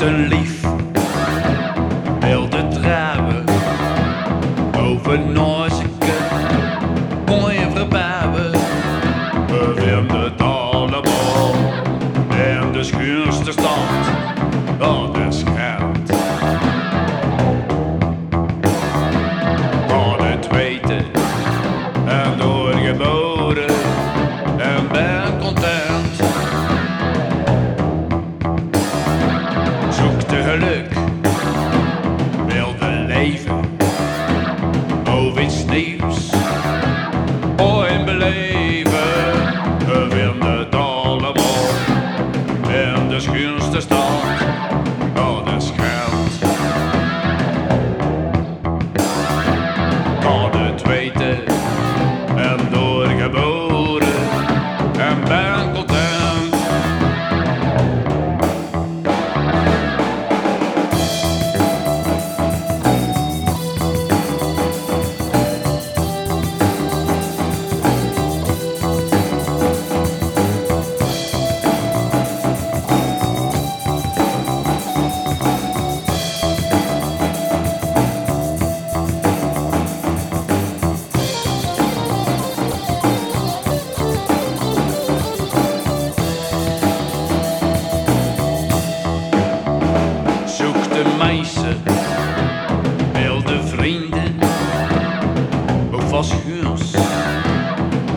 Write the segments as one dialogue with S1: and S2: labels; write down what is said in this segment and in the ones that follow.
S1: The. De schuurste stad,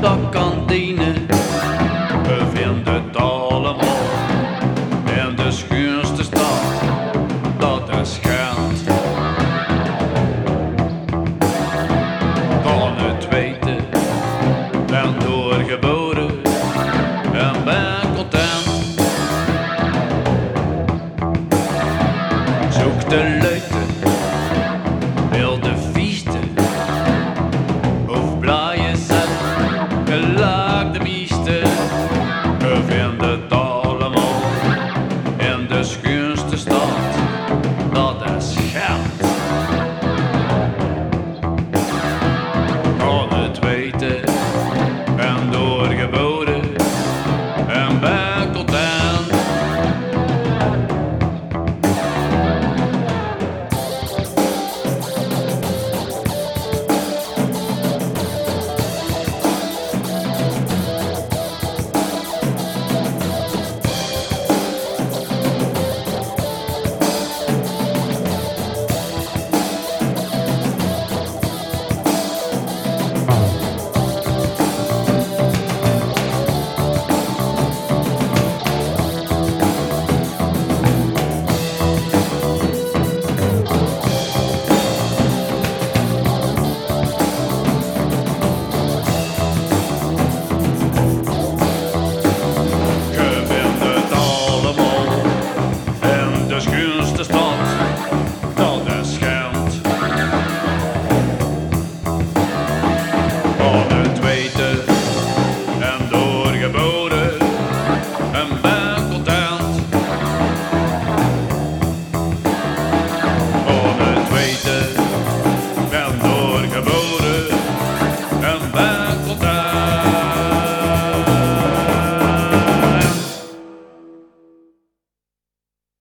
S1: dat kan dienen. We vinden het allemaal in de schuurste stad, dat is geld. Kan het weten, ben doorgeboren en ben content. Zoek de dog to be samba contra.